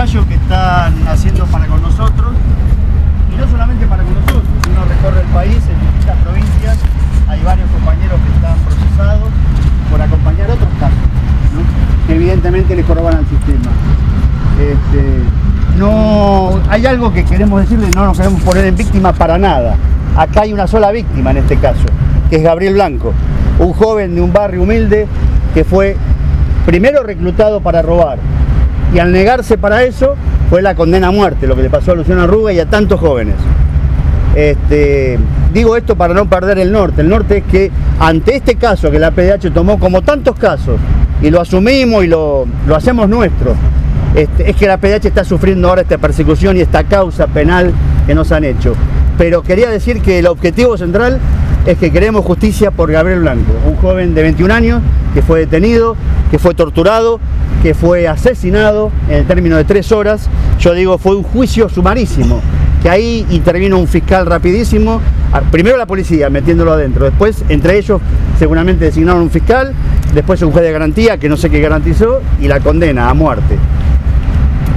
que están haciendo para con nosotros, y no solamente para con nosotros, uno recorre el país en distintas provincias, hay varios compañeros que están procesados por acompañar a otros casos, que evidentemente le corroban al sistema. Este, no, hay algo que queremos decirle, no nos queremos poner en víctima para nada. Acá hay una sola víctima en este caso, que es Gabriel Blanco, un joven de un barrio humilde que fue primero reclutado para robar, y al negarse para eso fue la condena a muerte, lo que le pasó a Luciano Arruga y a tantos jóvenes. Este, digo esto para no perder el norte. El norte es que ante este caso que la PDH tomó como tantos casos y lo asumimos y lo, lo hacemos nuestro, este, es que la PDH está sufriendo ahora esta persecución y esta causa penal que nos han hecho. Pero quería decir que el objetivo central es que queremos justicia por Gabriel Blanco, un joven de 21 años que fue detenido, que fue torturado, que fue asesinado en el término de tres horas. Yo digo, fue un juicio sumarísimo, que ahí intervino un fiscal rapidísimo, primero la policía metiéndolo adentro, después entre ellos seguramente designaron un fiscal, después un juez de garantía que no sé qué garantizó y la condena a muerte.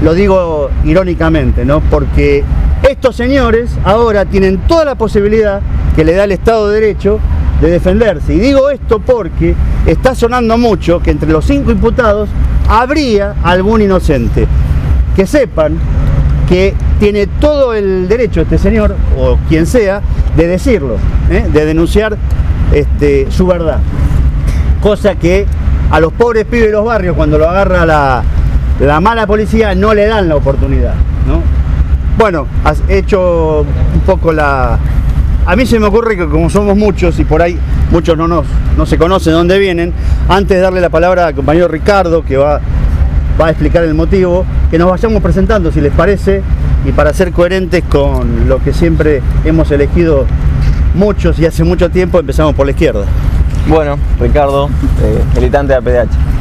Lo digo irónicamente, ¿no? Porque estos señores ahora tienen toda la posibilidad que le da el Estado de Derecho de defenderse. Y digo esto porque está sonando mucho que entre los cinco imputados habría algún inocente. Que sepan que tiene todo el derecho este señor, o quien sea, de decirlo, ¿eh? de denunciar este, su verdad. Cosa que a los pobres pibes de los barrios, cuando lo agarra la, la mala policía, no le dan la oportunidad. ¿no? Bueno, has hecho un poco la, a mí se me ocurre que como somos muchos y por ahí muchos no, nos, no se conocen de dónde vienen, antes de darle la palabra al compañero Ricardo, que va, va a explicar el motivo, que nos vayamos presentando, si les parece, y para ser coherentes con lo que siempre hemos elegido muchos y hace mucho tiempo, empezamos por la izquierda. Bueno, Ricardo, eh, militante de APDH.